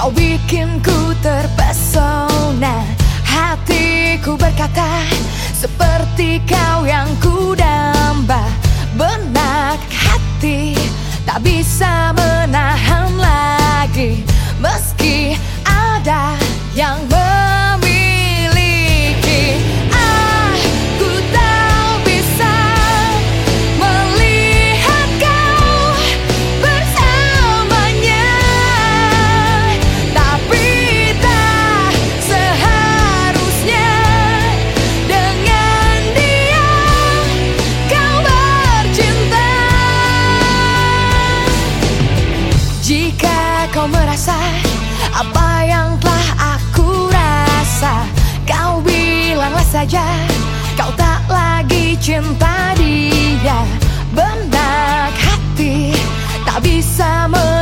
Kau bikinku terpesona. Hatiku berkata kau merasa apa yang telah aku rasa Kau bilanglah saja kau tak lagi cinta dia. Benak hati tak bisa lagi